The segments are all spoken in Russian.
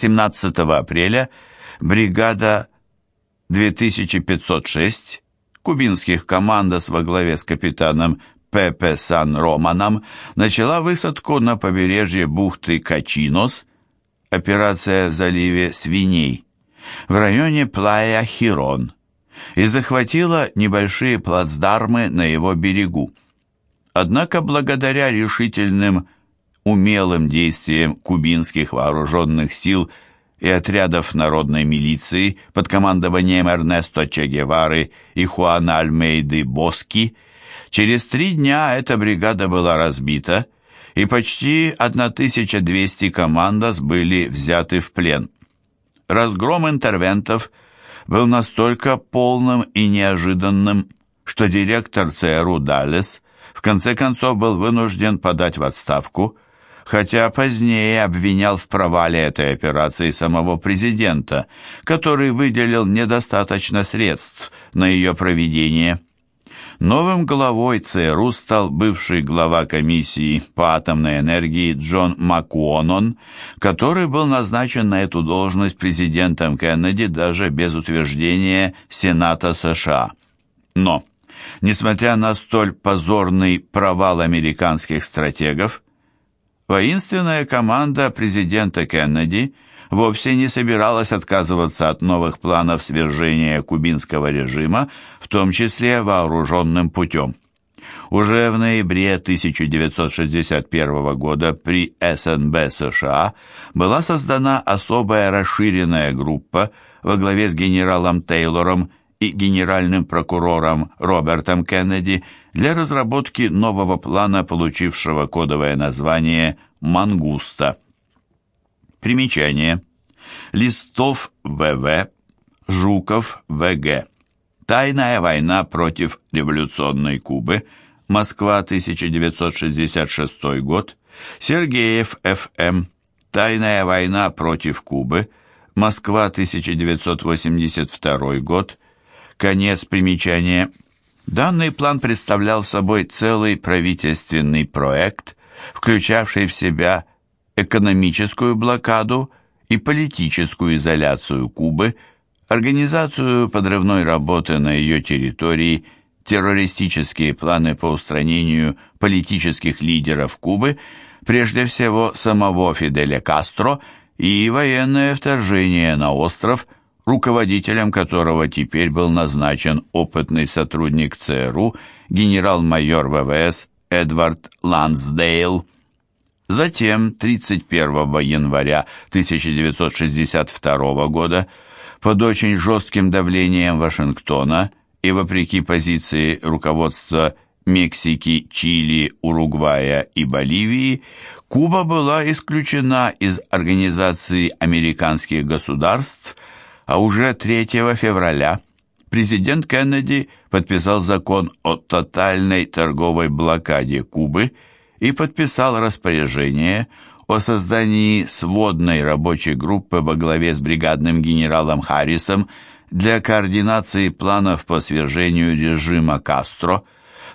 17 апреля бригада 2506 кубинских командос во главе с капитаном Пепе Сан Романом начала высадку на побережье бухты Качинос, операция в заливе Свиней, в районе Плая Хирон, и захватила небольшие плацдармы на его берегу. Однако благодаря решительным, умелым действиям кубинских вооруженных сил и отрядов народной милиции под командованием Эрнесто Че Гевары и Хуана Альмейды Боски, через три дня эта бригада была разбита, и почти 1200 командос были взяты в плен. Разгром интервентов был настолько полным и неожиданным, что директор ЦРУ Даллес в конце концов был вынужден подать в отставку, хотя позднее обвинял в провале этой операции самого президента, который выделил недостаточно средств на ее проведение. Новым главой ЦРУ стал бывший глава комиссии по атомной энергии Джон Макуонон, который был назначен на эту должность президентом Кеннеди даже без утверждения Сената США. Но, несмотря на столь позорный провал американских стратегов, воинственная команда президента Кеннеди – вовсе не собиралась отказываться от новых планов свержения кубинского режима, в том числе вооруженным путем. Уже в ноябре 1961 года при СНБ США была создана особая расширенная группа во главе с генералом Тейлором и генеральным прокурором Робертом Кеннеди для разработки нового плана, получившего кодовое название «Мангуста». Примечание. Листов ВВ, Жуков ВГ. Тайная война против революционной Кубы. Москва, 1966 год. Сергеев ФМ. Тайная война против Кубы. Москва, 1982 год. Конец примечания. Данный план представлял собой целый правительственный проект, включавший в себя экономическую блокаду и политическую изоляцию Кубы, организацию подрывной работы на ее территории, террористические планы по устранению политических лидеров Кубы, прежде всего самого Фиделя Кастро, и военное вторжение на остров, руководителем которого теперь был назначен опытный сотрудник ЦРУ генерал-майор ВВС Эдвард Лансдейл. Затем, 31 января 1962 года, под очень жестким давлением Вашингтона и вопреки позиции руководства Мексики, Чили, Уругвая и Боливии, Куба была исключена из Организации американских государств, а уже 3 февраля президент Кеннеди подписал закон о тотальной торговой блокаде Кубы – и подписал распоряжение о создании сводной рабочей группы во главе с бригадным генералом Харрисом для координации планов по свержению режима Кастро,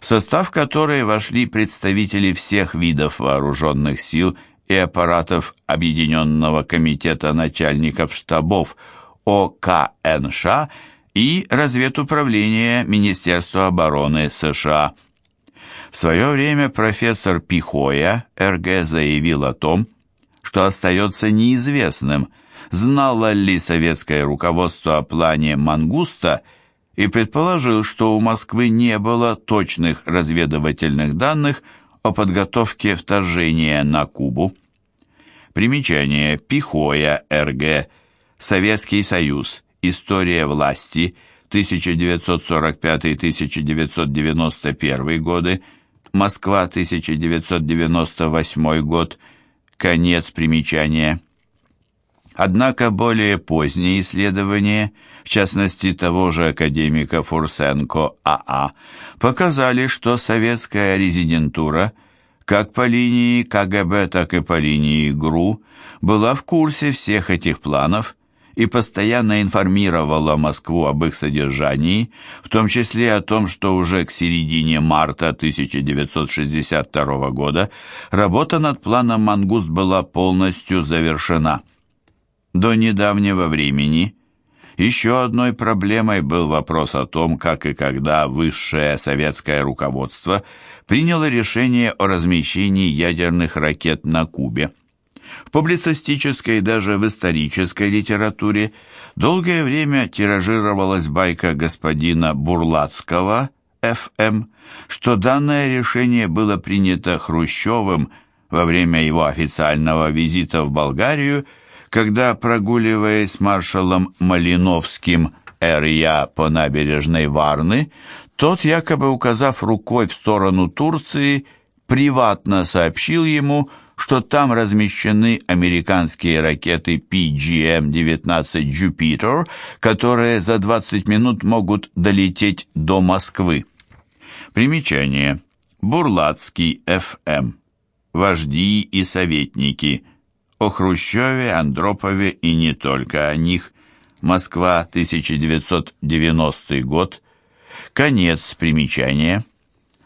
в состав которой вошли представители всех видов вооруженных сил и аппаратов Объединенного комитета начальников штабов ОКНШ и разведуправления Министерства обороны США. В свое время профессор Пихоя РГ заявил о том, что остается неизвестным, знало ли советское руководство о плане «Мангуста» и предположил, что у Москвы не было точных разведывательных данных о подготовке вторжения на Кубу. Примечание Пихоя РГ Советский Союз История власти 1945-1991 годы Москва, 1998 год. Конец примечания. Однако более поздние исследования, в частности того же академика Фурсенко АА, показали, что советская резидентура, как по линии КГБ, так и по линии ГРУ, была в курсе всех этих планов и постоянно информировала Москву об их содержании, в том числе о том, что уже к середине марта 1962 года работа над планом «Мангуст» была полностью завершена. До недавнего времени еще одной проблемой был вопрос о том, как и когда высшее советское руководство приняло решение о размещении ядерных ракет на Кубе. Публицистической и даже в исторической литературе. Долгое время тиражировалась байка господина Бурлацкого, ФМ, что данное решение было принято Хрущевым во время его официального визита в Болгарию когда, прогуливаясь с маршалом Малиновским эр по набережной Варны, тот, якобы указав рукой в сторону Турции, приватно сообщил ему, что там размещены американские ракеты PGM-19 Jupiter, которые за 20 минут могут долететь до Москвы. Примечание. Бурлацкий ФМ. Вожди и советники – о Хрущеве, Андропове и не только о них. Москва, 1990 год. Конец примечания.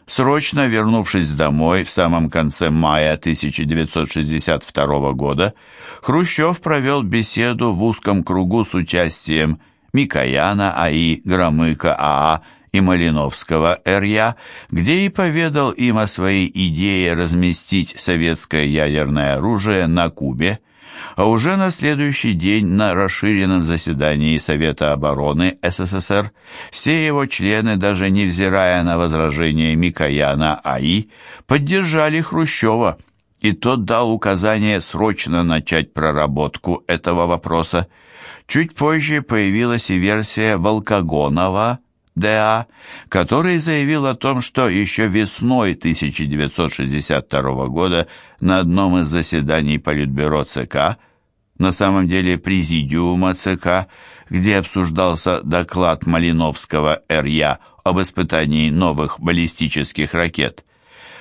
Срочно вернувшись домой в самом конце мая 1962 года, Хрущев провел беседу в узком кругу с участием Микояна А.И., Громыка А.А., и Малиновского РЯ, где и поведал им о своей идее разместить советское ядерное оружие на Кубе, а уже на следующий день на расширенном заседании Совета обороны СССР все его члены, даже невзирая на возражения Микояна АИ, поддержали Хрущева, и тот дал указание срочно начать проработку этого вопроса. Чуть позже появилась и версия Волкогонова ДА, который заявил о том, что еще весной 1962 года на одном из заседаний Политбюро ЦК, на самом деле Президиума ЦК, где обсуждался доклад Малиновского РЯ об испытании новых баллистических ракет,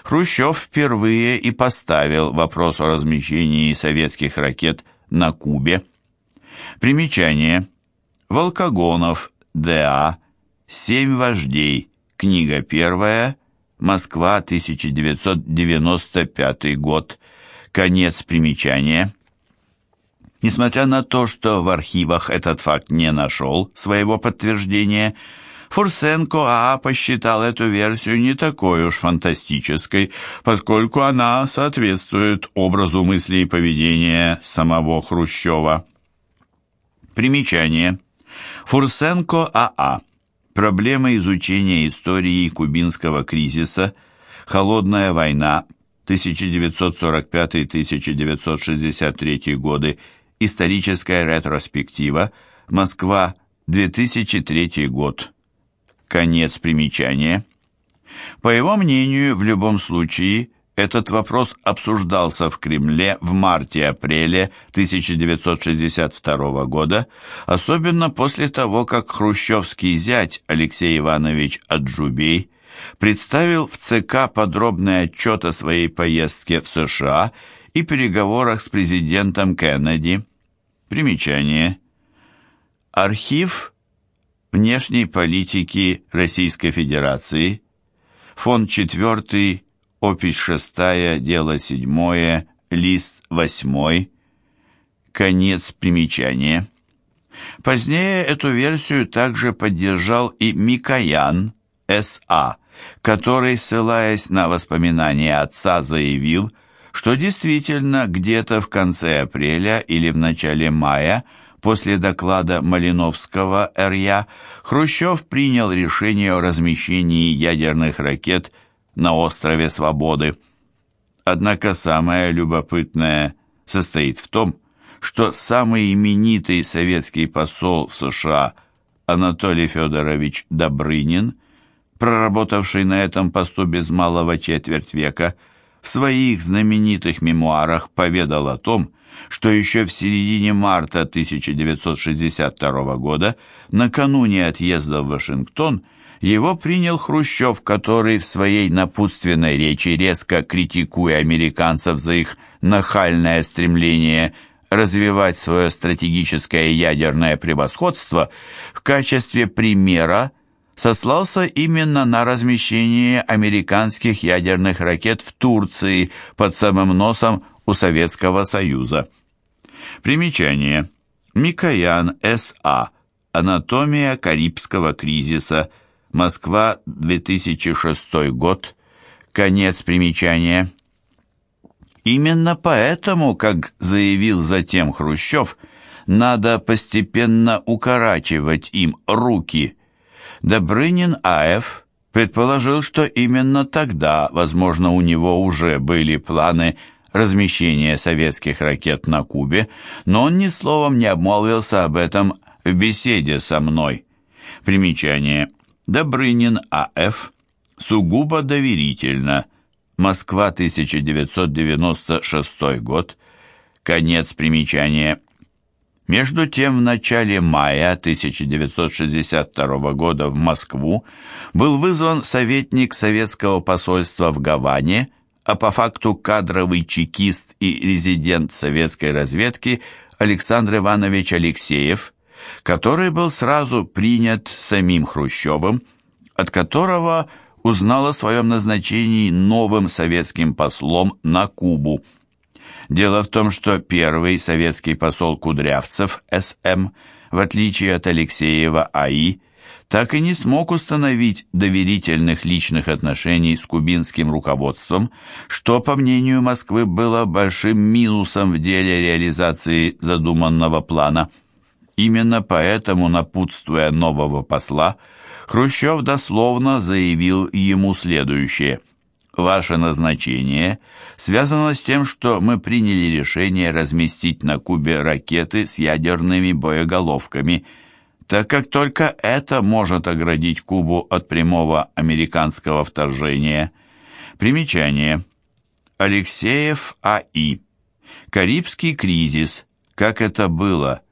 Хрущев впервые и поставил вопрос о размещении советских ракет на Кубе. Примечание. Волкогонов, Д.А., «Семь вождей», книга первая, Москва, 1995 год, конец примечания. Несмотря на то, что в архивах этот факт не нашел своего подтверждения, Фурсенко АА посчитал эту версию не такой уж фантастической, поскольку она соответствует образу мысли и поведения самого Хрущева. Примечание. Фурсенко АА Проблема изучения истории кубинского кризиса, холодная война 1945-1963 годы, историческая ретроспектива, Москва, 2003 год. Конец примечания. По его мнению, в любом случае, этот вопрос обсуждался в Кремле в марте-апреле 1962 года, особенно после того, как хрущевский зять Алексей Иванович Аджубей представил в ЦК подробный отчет о своей поездке в США и переговорах с президентом Кеннеди. Примечание. Архив внешней политики Российской Федерации, фонд 4 опись шестая, дело седьмое, лист восьмой, конец примечания. Позднее эту версию также поддержал и Микоян, С.А., который, ссылаясь на воспоминания отца, заявил, что действительно где-то в конце апреля или в начале мая после доклада Малиновского РЯ Хрущев принял решение о размещении ядерных ракет на острове Свободы. Однако самое любопытное состоит в том, что самый именитый советский посол в США Анатолий Федорович Добрынин, проработавший на этом посту без малого четверть века, в своих знаменитых мемуарах поведал о том, что еще в середине марта 1962 года, накануне отъезда в Вашингтон, его принял Хрущев, который в своей напутственной речи, резко критикуя американцев за их нахальное стремление развивать свое стратегическое ядерное превосходство, в качестве примера сослался именно на размещение американских ядерных ракет в Турции под самым носом у Советского Союза. Примечание. Микоян С.А. Анатомия Карибского кризиса. Москва, 2006 год. Конец примечания. Именно поэтому, как заявил затем Хрущев, надо постепенно укорачивать им руки. Добрынин А.Ф. предположил, что именно тогда, возможно, у него уже были планы размещения советских ракет на Кубе, но он ни словом не обмолвился об этом в беседе со мной. Примечание. Добрынин А.Ф. Сугубо доверительно. Москва, 1996 год. Конец примечания. Между тем, в начале мая 1962 года в Москву был вызван советник советского посольства в Гаване, а по факту кадровый чекист и резидент советской разведки Александр Иванович Алексеев, который был сразу принят самим Хрущевым, от которого узнал о своем назначении новым советским послом на Кубу. Дело в том, что первый советский посол Кудрявцев, С.М., в отличие от Алексеева А.И., так и не смог установить доверительных личных отношений с кубинским руководством, что, по мнению Москвы, было большим минусом в деле реализации задуманного плана. Именно поэтому, напутствуя нового посла, Хрущев дословно заявил ему следующее. «Ваше назначение связано с тем, что мы приняли решение разместить на Кубе ракеты с ядерными боеголовками, так как только это может оградить Кубу от прямого американского вторжения». Примечание. Алексеев А.И. Карибский кризис. Как это было?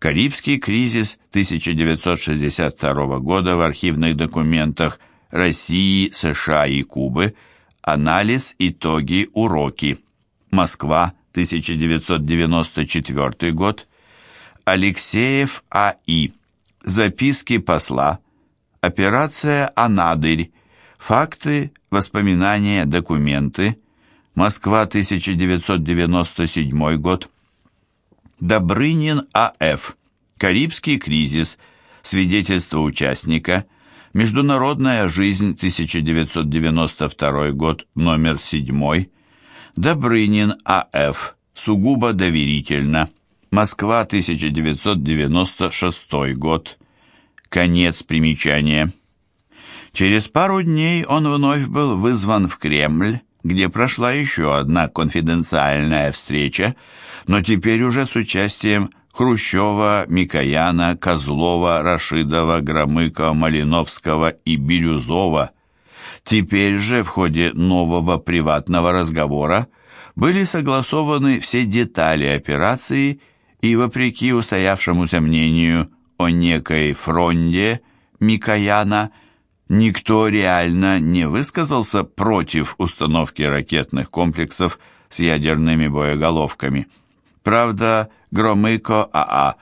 Карибский кризис 1962 года в архивных документах России, США и Кубы. Анализ, итоги, уроки. Москва, 1994 год. Алексеев А.И. Записки посла. Операция «Анадырь». Факты, воспоминания, документы. Москва, 1997 год. Добрынин А.Ф. Карибский кризис. Свидетельство участника. Международная жизнь, 1992 год, номер 7. Добрынин А.Ф. Сугубо доверительно. Москва, 1996 год. Конец примечания. Через пару дней он вновь был вызван в Кремль, где прошла еще одна конфиденциальная встреча, но теперь уже с участием Хрущева, Микояна, Козлова, Рашидова, Громыка, Малиновского и Бирюзова. Теперь же в ходе нового приватного разговора были согласованы все детали операции и, вопреки устоявшемуся мнению о некой фронде Микояна, никто реально не высказался против установки ракетных комплексов с ядерными боеголовками. Правда, Громыко АА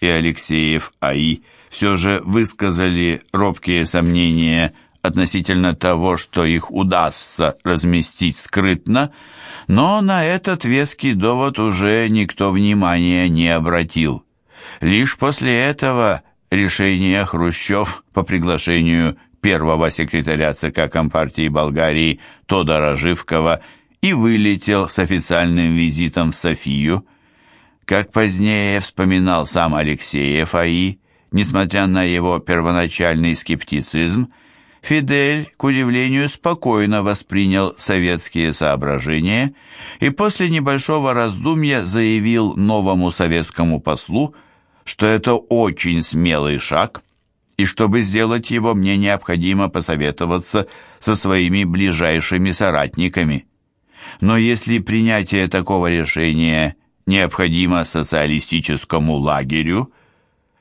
и Алексеев АИ все же высказали робкие сомнения относительно того, что их удастся разместить скрытно, но на этот веский довод уже никто внимания не обратил. Лишь после этого решение Хрущев по приглашению первого секретаря ЦК Компартии Болгарии Тодора Живкова и вылетел с официальным визитом в Софию. Как позднее вспоминал сам Алексеев АИ, несмотря на его первоначальный скептицизм, Фидель, к удивлению, спокойно воспринял советские соображения и после небольшого раздумья заявил новому советскому послу, что это очень смелый шаг – и чтобы сделать его, мне необходимо посоветоваться со своими ближайшими соратниками. Но если принятие такого решения необходимо социалистическому лагерю,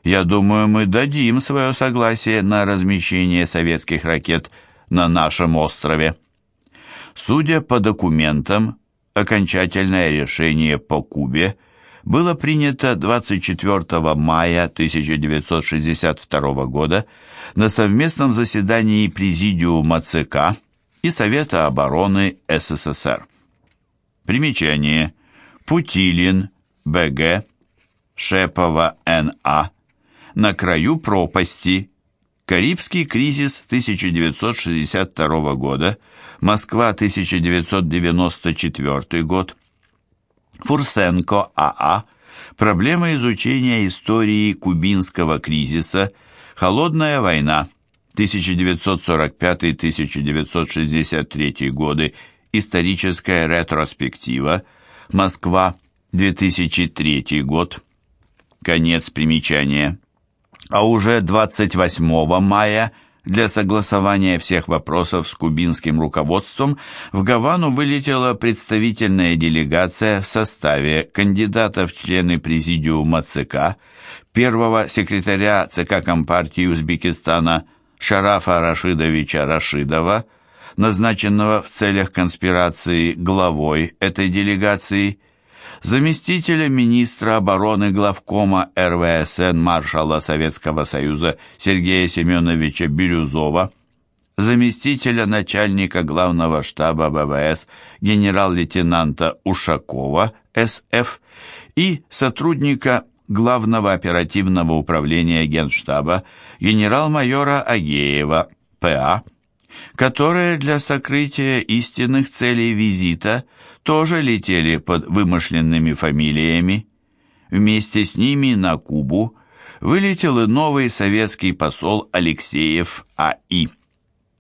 я думаю, мы дадим свое согласие на размещение советских ракет на нашем острове. Судя по документам, окончательное решение по Кубе – было принято 24 мая 1962 года на совместном заседании Президиума ЦК и Совета обороны СССР. Примечание. Путилин, БГ, Шепова Н.А. На краю пропасти. Карибский кризис 1962 года. Москва, 1994 год. Фурсенко А.А. Проблема изучения истории кубинского кризиса. Холодная война. 1945-1963 годы. Историческая ретроспектива. Москва, 2003 год. Конец примечания. А уже 28 мая для согласования всех вопросов с кубинским руководством в Гавану вылетела представительная делегация в составе кандидата в члены президиума ЦК, первого секретаря ЦК Компартии Узбекистана Шарафа Рашидовича Рашидова, назначенного в целях конспирации главой этой делегации, заместителя министра обороны главкома РВСН маршала Советского Союза Сергея Семеновича Бирюзова, заместителя начальника главного штаба ВВС генерал-лейтенанта Ушакова СФ и сотрудника Главного оперативного управления Генштаба генерал-майора Агеева ПА, которые для сокрытия истинных целей визита тоже летели под вымышленными фамилиями. Вместе с ними на Кубу вылетел и новый советский посол Алексеев А.И.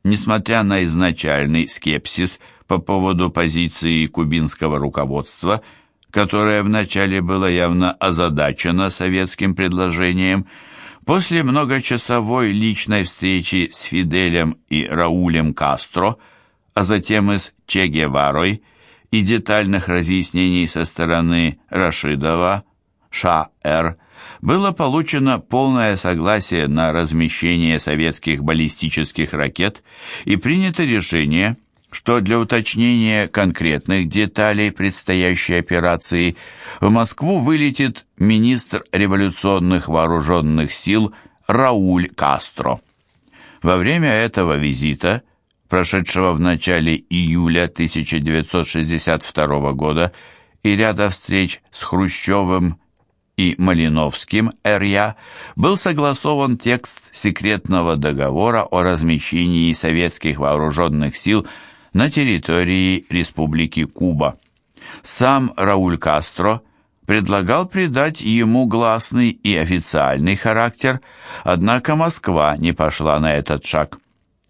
Несмотря на изначальный скепсис по поводу позиции кубинского руководства – которое вначале было явно озадачено советским предложением, после многочасовой личной встречи с Фиделем и Раулем Кастро, а затем и с Че Геварой, и детальных разъяснений со стороны Рашидова, Ша-Р, было получено полное согласие на размещение советских баллистических ракет и принято решение – что для уточнения конкретных деталей предстоящей операции в Москву вылетит министр революционных вооруженных сил Рауль Кастро. Во время этого визита, прошедшего в начале июля 1962 года, и ряда встреч с Хрущевым и Малиновским РЯ был согласован текст секретного договора о размещении советских вооруженных сил на территории Республики Куба. Сам Рауль Кастро предлагал придать ему гласный и официальный характер, однако Москва не пошла на этот шаг.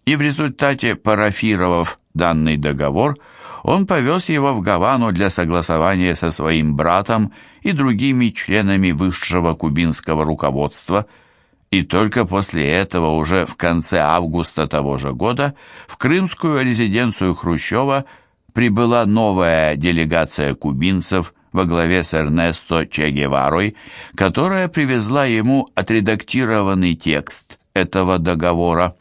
И в результате, парафировав данный договор, он повез его в Гавану для согласования со своим братом и другими членами высшего кубинского руководства – и только после этого уже в конце августа того же года в крымскую резиденцию Хрущева прибыла новая делегация кубинцев во главе с Эрнесто Че Геварой, которая привезла ему отредактированный текст этого договора.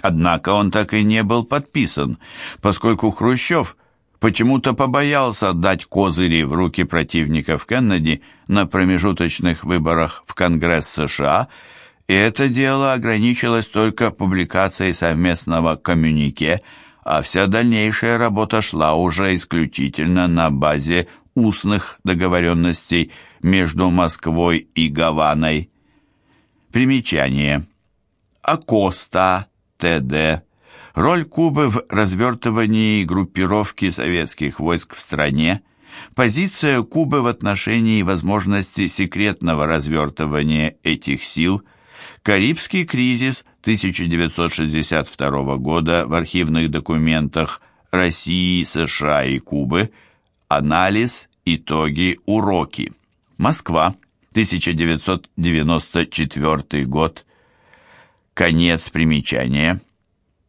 Однако он так и не был подписан, поскольку Хрущев – почему-то побоялся отдать козыри в руки противников Кеннеди на промежуточных выборах в Конгресс США, и это дело ограничилось только публикацией совместного коммюнике, а вся дальнейшая работа шла уже исключительно на базе устных договоренностей между Москвой и Гаваной. Примечание. Акоста, Т.Д. Роль Кубы в развертывании группировки советских войск в стране, позиция Кубы в отношении возможности секретного развертывания этих сил, Карибский кризис 1962 года в архивных документах России, США и Кубы, анализ, итоги, уроки. Москва, 1994 год. Конец примечания.